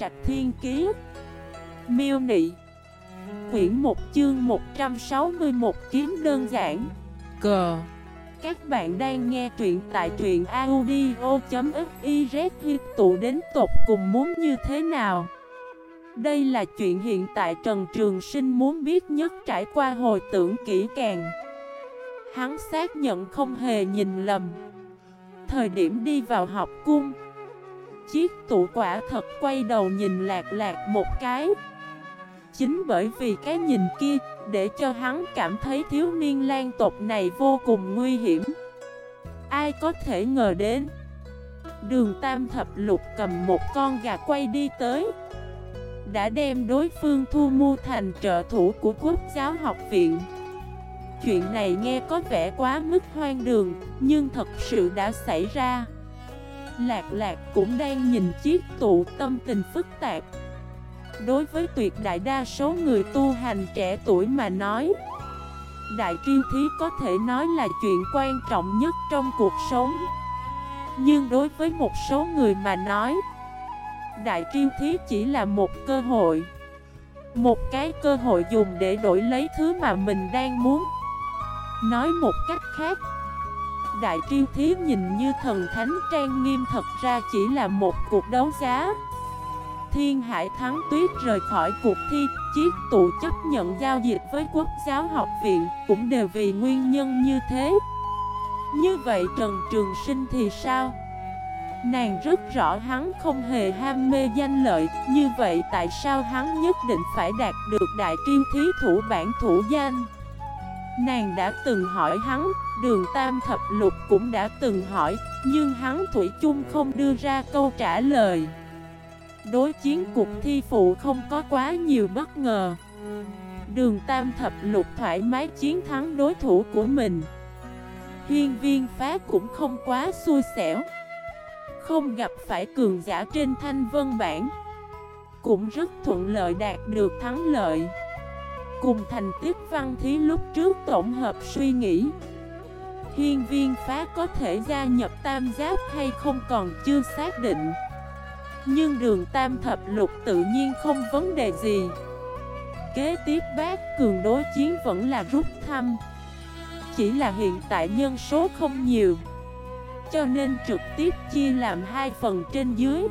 Trạch Thiên Kiế Miêu Nị. Quyển 1 chương 161 kiếm đơn giản. Cờ. Các bạn đang nghe truyện tại truyện audio.xyz tụ đến tột cùng muốn như thế nào? Đây là chuyện hiện tại Trần Trường Sinh muốn biết nhất trải qua hồi tưởng kỹ càng. Hắn xác nhận không hề nhìn lầm. Thời điểm đi vào học cung Chiếc tủ quả thật quay đầu nhìn lạc lạc một cái. Chính bởi vì cái nhìn kia, Để cho hắn cảm thấy thiếu niên lan tộc này vô cùng nguy hiểm. Ai có thể ngờ đến? Đường Tam Thập Lục cầm một con gà quay đi tới. Đã đem đối phương thu mua thành trợ thủ của quốc giáo học viện. Chuyện này nghe có vẻ quá mức hoang đường, Nhưng thật sự đã xảy ra. Lạc lạc cũng đang nhìn chiếc tụ tâm tình phức tạp. Đối với tuyệt đại đa số người tu hành trẻ tuổi mà nói, Đại triêu thí có thể nói là chuyện quan trọng nhất trong cuộc sống. Nhưng đối với một số người mà nói, Đại triêu thí chỉ là một cơ hội, Một cái cơ hội dùng để đổi lấy thứ mà mình đang muốn. Nói một cách khác Đại triêu thí nhìn như thần thánh trang nghiêm thật ra chỉ là một cuộc đấu giá Thiên Hải Thắng Tuyết rời khỏi cuộc thi Chiếc tụ chấp nhận giao dịch với Quốc giáo học viện Cũng đều vì nguyên nhân như thế Như vậy Trần Trường Sinh thì sao? Nàng rất rõ hắn không hề ham mê danh lợi Như vậy tại sao hắn nhất định phải đạt được đại triêu thí thủ bản thủ danh? Nàng đã từng hỏi hắn, đường tam thập lục cũng đã từng hỏi, nhưng hắn Thủy chung không đưa ra câu trả lời. Đối chiến cuộc thi phụ không có quá nhiều bất ngờ. Đường tam thập lục thoải mái chiến thắng đối thủ của mình. Hiên viên phá cũng không quá xui xẻo. Không gặp phải cường giả trên thanh vân bản. Cũng rất thuận lợi đạt được thắng lợi. Cùng thành tiết văn thí lúc trước tổng hợp suy nghĩ Hiên viên phá có thể gia nhập tam giáp hay không còn chưa xác định. Nhưng đường tam thập lục tự nhiên không vấn đề gì. Kế tiếp bác cường đối chiến vẫn là rút thăm. Chỉ là hiện tại nhân số không nhiều, Cho nên trực tiếp chia làm hai phần trên dưới.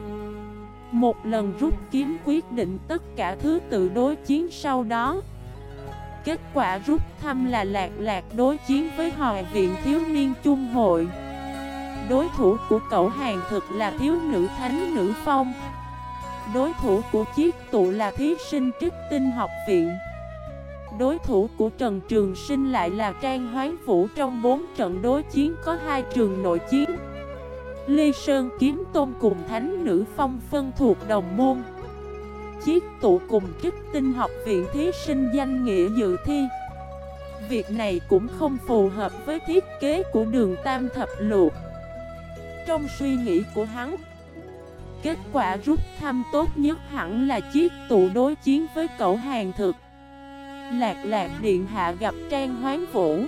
Một lần rút kiếm quyết định tất cả thứ tự đối chiến sau đó. Kết quả rút thăm là lạc lạc đối chiến với Hòa viện thiếu niên Chung hội. Đối thủ của cậu hàng thực là thiếu nữ thánh nữ phong. Đối thủ của chiếc tụ là thí sinh trích tinh học viện. Đối thủ của Trần Trường Sinh lại là Trang Hoán Vũ trong bốn trận đối chiến có hai trường nội chiến. Lê Sơn Kiếm Tôn cùng Thánh Nữ Phong phân thuộc đồng môn chiếc tụ cùng chức tinh học viện thí sinh danh nghĩa dự thi. Việc này cũng không phù hợp với thiết kế của đường tam thập luộc Trong suy nghĩ của hắn, Kết quả rút thăm tốt nhất hẳn là chiếc tụ đối chiến với cậu hàng thực. Lạc lạc điện hạ gặp Trang Hoán Vũ.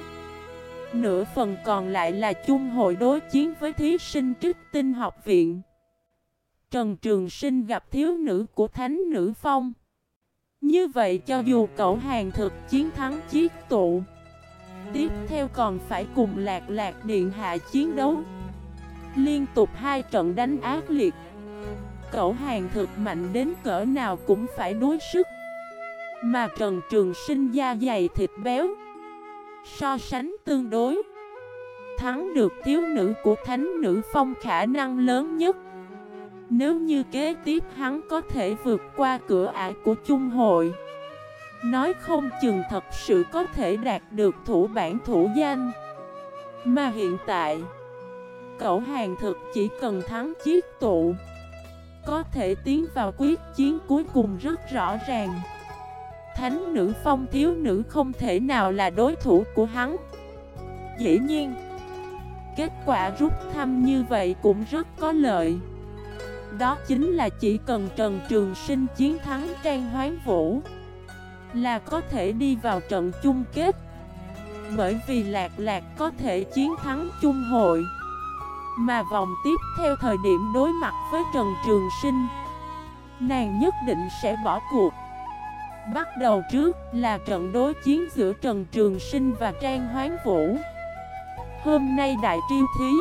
Nửa phần còn lại là chung hội đối chiến với thí sinh trích tinh học viện. Trần Trường Sinh gặp thiếu nữ của Thánh Nữ Phong. Như vậy cho dù cậu hàng thực chiến thắng chiếc tụ, Tiếp theo còn phải cùng lạc lạc điện hạ chiến đấu. Liên tục hai trận đánh ác liệt, Cậu hàng thực mạnh đến cỡ nào cũng phải đối sức. Mà Trần Trường Sinh da dày thịt béo, So sánh tương đối, Thắng được thiếu nữ của Thánh Nữ Phong khả năng lớn nhất nếu như kế tiếp hắn có thể vượt qua cửa ải của chung hội. Nói không chừng thật sự có thể đạt được thủ bản thủ danh. Mà hiện tại, Cậu hàng thực chỉ cần thắng chiếc tụ. Có thể tiến vào quyết chiến cuối cùng rất rõ ràng. Thánh nữ, phong thiếu nữ không thể nào là đối thủ của hắn. Dĩ nhiên, Kết quả rút thăm như vậy cũng rất có lợi đó chính là chỉ cần Trần Trường Sinh chiến thắng Trang Hoán Vũ Là có thể đi vào trận chung kết. Bởi vì Lạc Lạc có thể chiến thắng chung hội. Mà vòng tiếp theo thời điểm đối mặt với Trần Trường Sinh, Nàng nhất định sẽ bỏ cuộc. Bắt đầu trước là trận đối chiến giữa Trần Trường Sinh và Trang Hoán Vũ. Hôm nay đại triêu thí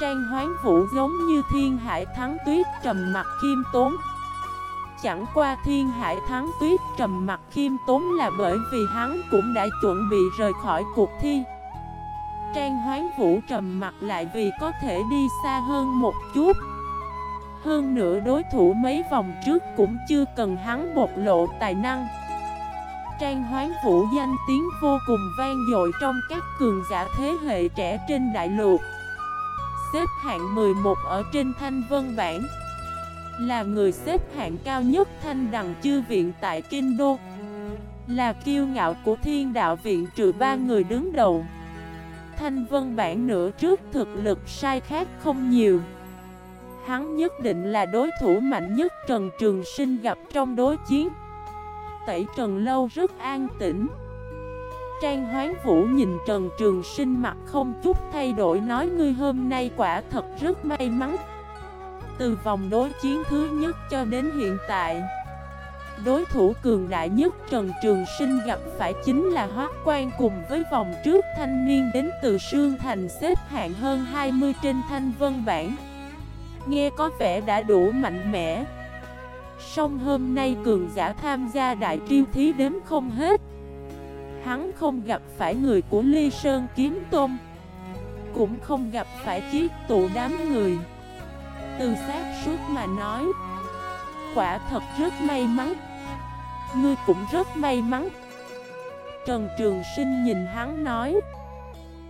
Trang Hoán Vũ giống như thiên hải thắng tuyết trầm mặt khiêm tốn. Chẳng qua thiên hải thắng tuyết trầm mặt khiêm tốn là bởi vì hắn cũng đã chuẩn bị rời khỏi cuộc thi. Trang Hoán Vũ trầm mặt lại vì có thể đi xa hơn một chút. Hơn nữa đối thủ mấy vòng trước cũng chưa cần hắn bộc lộ tài năng. Trang Hoán Vũ danh tiếng vô cùng vang dội trong các cường giả thế hệ trẻ trên đại lục. Xếp hạng 11 ở trên thanh vân bản Là người xếp hạng cao nhất thanh đằng chư viện tại Kinh Đô. Là kiêu ngạo của thiên đạo viện trừ ba người đứng đầu. Thanh vân bản nửa trước thực lực sai khác không nhiều. Hắn nhất định là đối thủ mạnh nhất Trần Trường Sinh gặp trong đối chiến. Tẩy Trần Lâu rất an tĩnh. Trang Hoán Vũ nhìn Trần Trường Sinh mặt không chút thay đổi nói, ngươi hôm nay quả thật rất may mắn. Từ vòng đối chiến thứ nhất cho đến hiện tại, Đối thủ cường đại nhất Trần Trường Sinh gặp phải chính là Hoác Quan cùng với vòng trước thanh niên đến từ Sương Thành xếp hạng hơn 20 trên thanh vân bản Nghe có vẻ đã đủ mạnh mẽ. Song hôm nay cường giả tham gia đại triêu thí đếm không hết. Hắn không gặp phải người của Ly Sơn Kiếm Tôn Cũng không gặp phải chiếc tụ đám người. Từ sát suốt mà nói, Quả thật rất may mắn. Ngươi cũng rất may mắn. Trần Trường Sinh nhìn hắn nói,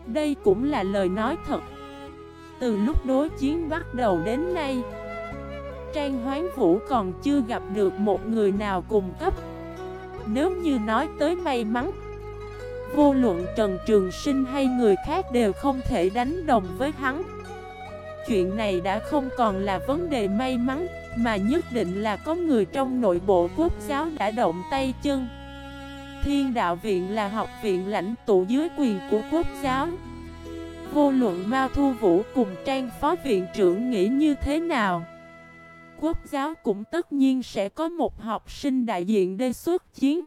Đây cũng là lời nói thật. Từ lúc đối chiến bắt đầu đến nay, Trang Hoán Vũ còn chưa gặp được một người nào cùng cấp. Nếu như nói tới may mắn Vô luận Trần Trường Sinh hay người khác đều không thể đánh đồng với hắn. Chuyện này đã không còn là vấn đề may mắn, Mà nhất định là có người trong nội bộ quốc giáo đã động tay chân. Thiên đạo viện là học viện lãnh tụ dưới quyền của quốc giáo. Vô luận Mao Thu Vũ cùng Trang Phó Viện trưởng nghĩ như thế nào, Quốc giáo cũng tất nhiên sẽ có một học sinh đại diện đề xuất chiến.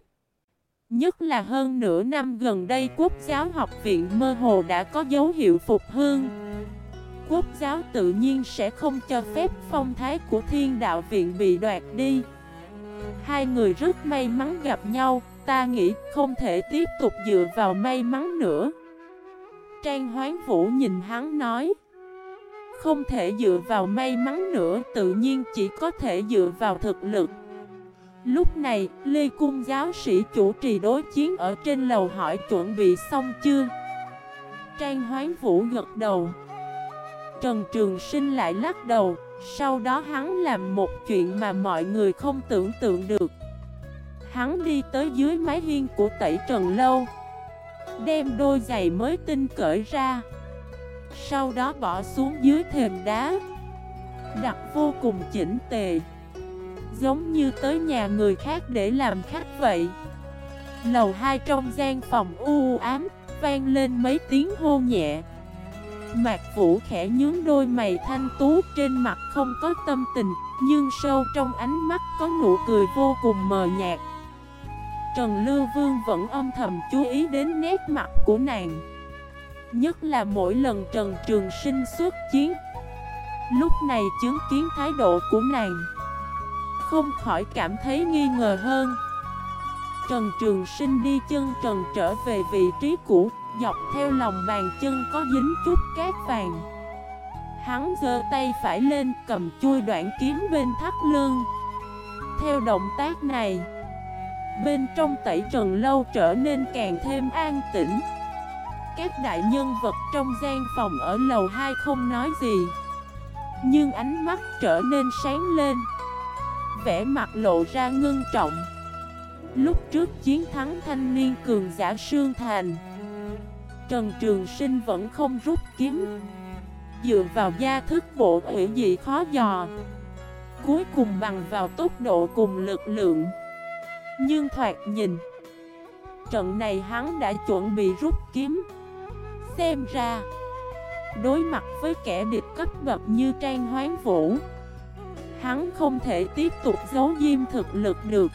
Nhất là hơn nửa năm gần đây, Quốc giáo học viện mơ hồ đã có dấu hiệu phục hương Quốc giáo tự nhiên sẽ không cho phép phong thái của thiên đạo viện bị đoạt đi. Hai người rất may mắn gặp nhau, Ta nghĩ không thể tiếp tục dựa vào may mắn nữa. Trang Hoán Vũ nhìn hắn nói, Không thể dựa vào may mắn nữa, Tự nhiên chỉ có thể dựa vào thực lực. Lúc này, Lê Cung giáo sĩ chủ trì đối chiến ở trên lầu hỏi chuẩn bị xong chưa? Trang Hoán Vũ gật đầu. Trần Trường Sinh lại lắc đầu Sau đó hắn làm một chuyện mà mọi người không tưởng tượng được. Hắn đi tới dưới mái hiên của tẩy Trần Lâu Đem đôi giày mới tinh cởi ra Sau đó bỏ xuống dưới thềm đá Đặt vô cùng chỉnh tề. Giống như tới nhà người khác để làm khách vậy. Lầu hai trong gian phòng u ám, Vang lên mấy tiếng hô nhẹ. Mạc Vũ khẽ nhướng đôi mày thanh tú Trên mặt không có tâm tình, Nhưng sâu trong ánh mắt có nụ cười vô cùng mờ nhạt. Trần Lưu Vương vẫn âm thầm chú ý đến nét mặt của nàng. Nhất là mỗi lần Trần Trường Sinh xuất chiến, Lúc này chứng kiến thái độ của nàng không khỏi cảm thấy nghi ngờ hơn. Trần Trường Sinh đi chân trần trở về vị trí cũ, Dọc theo lòng bàn chân có dính chút cát vàng. Hắn giơ tay phải lên, cầm chui đoạn kiếm bên thắt lưng. Theo động tác này, Bên trong tẩy trần lâu trở nên càng thêm an tĩnh. Các đại nhân vật trong gian phòng ở lầu 2 không nói gì, Nhưng ánh mắt trở nên sáng lên. Vẻ mặt lộ ra ngưng trọng. Lúc trước chiến thắng thanh niên cường giả Sương Thành, Trần Trường Sinh vẫn không rút kiếm. Dựa vào gia thức bộ ủy dị khó dò, Cuối cùng bằng vào tốc độ cùng lực lượng. Nhưng thoạt nhìn, Trận này hắn đã chuẩn bị rút kiếm. Xem ra, Đối mặt với kẻ địch cấp bậc như Trang Hoán Vũ Hắn không thể tiếp tục giấu diêm thực lực được.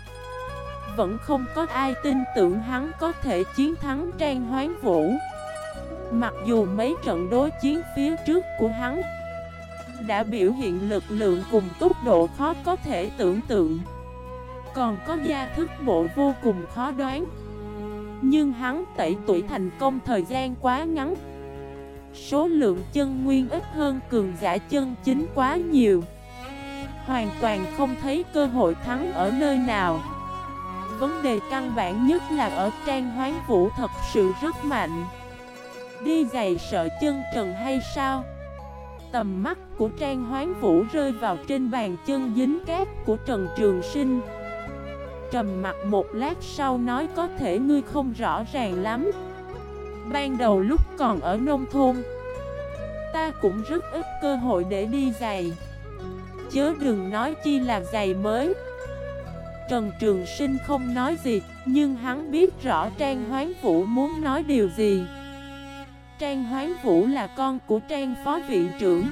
Vẫn không có ai tin tưởng hắn có thể chiến thắng Trang Hoán Vũ. Mặc dù mấy trận đối chiến phía trước của hắn Đã biểu hiện lực lượng cùng tốc độ khó có thể tưởng tượng, Còn có gia thức bộ vô cùng khó đoán. Nhưng hắn tẩy tuổi thành công thời gian quá ngắn. Số lượng chân nguyên ít hơn cường giả chân chính quá nhiều. Hoàn toàn không thấy cơ hội thắng ở nơi nào. Vấn đề căn bản nhất là ở trang hoán vũ thật sự rất mạnh. Đi giày sợ chân trần hay sao? Tầm mắt của trang hoán vũ rơi vào trên bàn chân dính cát của Trần Trường Sinh. Trầm mặt một lát sau nói có thể ngươi không rõ ràng lắm. Ban đầu lúc còn ở nông thôn, Ta cũng rất ít cơ hội để đi giày. Chớ đừng nói chi là giày mới. Trần Trường Sinh không nói gì, Nhưng hắn biết rõ Trang Hoán Vũ muốn nói điều gì. Trang Hoán Vũ là con của Trang Phó Viện trưởng,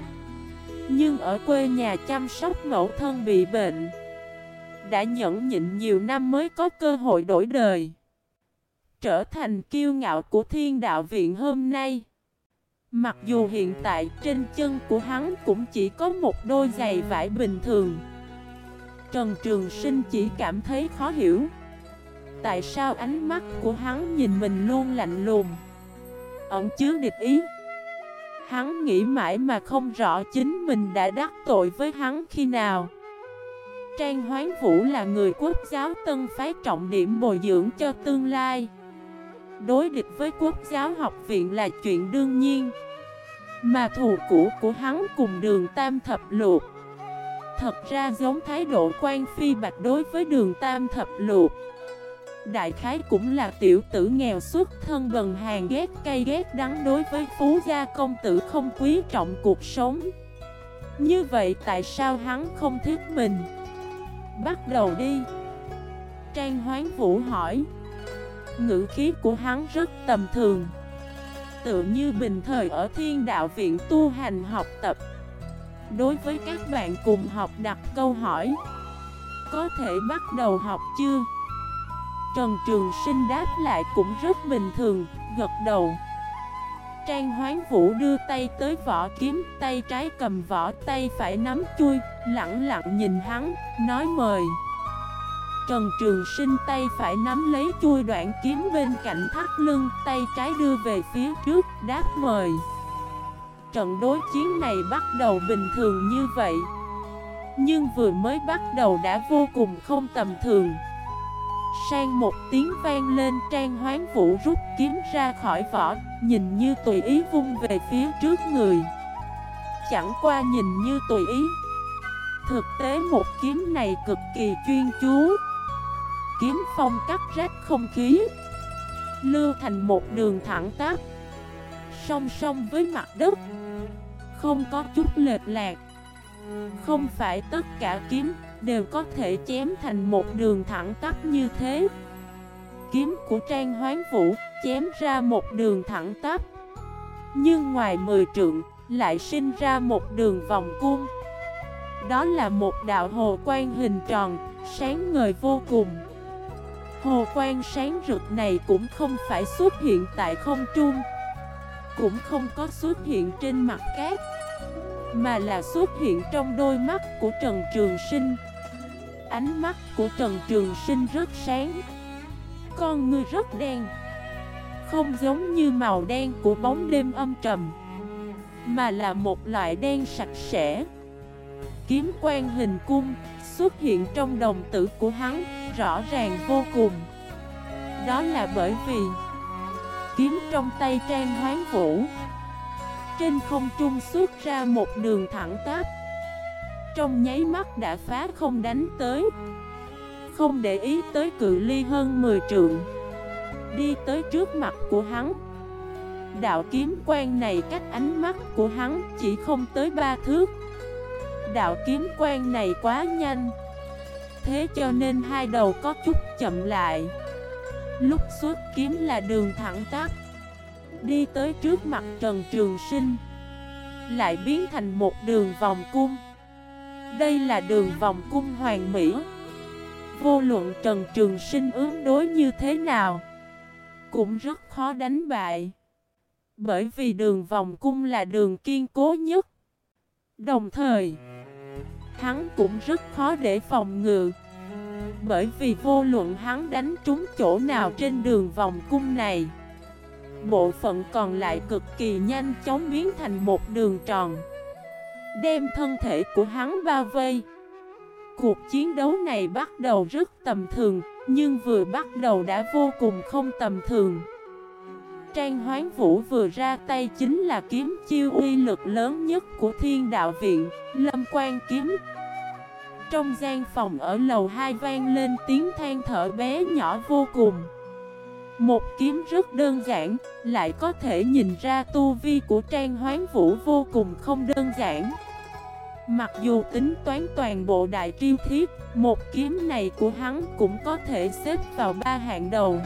Nhưng ở quê nhà chăm sóc mẫu thân bị bệnh. Đã nhẫn nhịn nhiều năm mới có cơ hội đổi đời. Trở thành kiêu ngạo của thiên đạo viện hôm nay. Mặc dù hiện tại trên chân của hắn cũng chỉ có một đôi giày vải bình thường. Trần Trường Sinh chỉ cảm thấy khó hiểu. Tại sao ánh mắt của hắn nhìn mình luôn lạnh lùng? Ẩn chứa địch ý. Hắn nghĩ mãi mà không rõ chính mình đã đắc tội với hắn khi nào. Trang Hoán Vũ là người quốc giáo tân phái trọng điểm bồi dưỡng cho tương lai. Đối địch với quốc giáo học viện là chuyện đương nhiên. Mà thù cũ của hắn cùng đường tam thập luộc Thật ra giống thái độ quan phi bạch đối với đường tam thập luộc Đại khái cũng là tiểu tử nghèo xuất thân bần hàng ghét cay ghét đắng đối với phú gia công tử không quý trọng cuộc sống. Như vậy tại sao hắn không thích mình? Bắt đầu đi. Trang Hoán Vũ hỏi. Ngữ khí của hắn rất tầm thường. Tự như bình thời ở thiên đạo viện tu hành học tập. Đối với các bạn cùng học đặt câu hỏi Có thể bắt đầu học chưa? Trần Trường Sinh đáp lại cũng rất bình thường, gật đầu. Trang Hoán Vũ đưa tay tới vỏ kiếm, tay trái cầm vỏ, tay phải nắm chui, lặng lặng nhìn hắn, nói mời. Trần Trường Sinh tay phải nắm lấy chui đoạn kiếm bên cạnh thắt lưng, tay trái đưa về phía trước, đáp mời. Trận đối chiến này bắt đầu bình thường như vậy. Nhưng vừa mới bắt đầu đã vô cùng không tầm thường. Sang một tiếng vang lên trang hoán vũ rút kiếm ra khỏi vỏ Nhìn như tùy ý vung về phía trước người. Chẳng qua nhìn như tùy ý. Thực tế một kiếm này cực kỳ chuyên chú. Kiếm phong cắt rách không khí. Lưu thành một đường thẳng tắp Song song với mặt đất Không có chút lệch lạc. Không phải tất cả kiếm đều có thể chém thành một đường thẳng tắp như thế. Kiếm của Trang Hoán Vũ chém ra một đường thẳng tắp Nhưng ngoài mười trượng lại sinh ra một đường vòng cung. Đó là một đạo hồ quan hình tròn, sáng ngời vô cùng. Hồ quang sáng rực này cũng không phải xuất hiện tại không trung, Cũng không có xuất hiện trên mặt cát, Mà là xuất hiện trong đôi mắt của Trần Trường Sinh. Ánh mắt của Trần Trường Sinh rất sáng, Con ngươi rất đen, Không giống như màu đen của bóng đêm âm trầm, Mà là một loại đen sạch sẽ. Kiếm quan hình cung xuất hiện trong đồng tử của hắn, Rõ ràng vô cùng. Đó là bởi vì Kiếm trong tay Trang Hoán Vũ, Trên không trung xuất ra một đường thẳng tắp, trong nháy mắt đã phá không đánh tới. Không để ý tới cự ly hơn 10 trượng, Đi tới trước mặt của hắn. Đạo kiếm quan này cách ánh mắt của hắn chỉ không tới ba thước. Đạo kiếm quang này quá nhanh. Thế cho nên hai đầu có chút chậm lại. Lúc xuất kiếm là đường thẳng tắt, Đi tới trước mặt Trần Trường Sinh Lại biến thành một đường vòng cung. Đây là đường vòng cung hoàng mỹ. Vô luận Trần Trường Sinh ứng đối như thế nào Cũng rất khó đánh bại. Bởi vì đường vòng cung là đường kiên cố nhất. Đồng thời Hắn cũng rất khó để phòng ngự. Bởi vì vô luận hắn đánh trúng chỗ nào trên đường vòng cung này, Bộ phận còn lại cực kỳ nhanh chóng biến thành một đường tròn. Đem thân thể của hắn bao vây. Cuộc chiến đấu này bắt đầu rất tầm thường, Nhưng vừa bắt đầu đã vô cùng không tầm thường. Trang Hoán Vũ vừa ra tay chính là kiếm chiêu uy lực lớn nhất của thiên đạo viện, Lâm Quan Kiếm. Trong gian phòng ở lầu 2 vang lên tiếng than thở bé nhỏ vô cùng. Một kiếm rất đơn giản, lại có thể nhìn ra tu vi của Trang Hoán Vũ vô cùng không đơn giản. Mặc dù tính toán toàn bộ đại triêu thiết, một kiếm này của hắn cũng có thể xếp vào ba hạng đầu.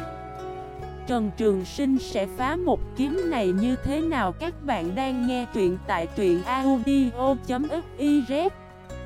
Trần Trường Sinh sẽ phá một kiếm này như thế nào? Các bạn đang nghe truyện tại truyện audio.fif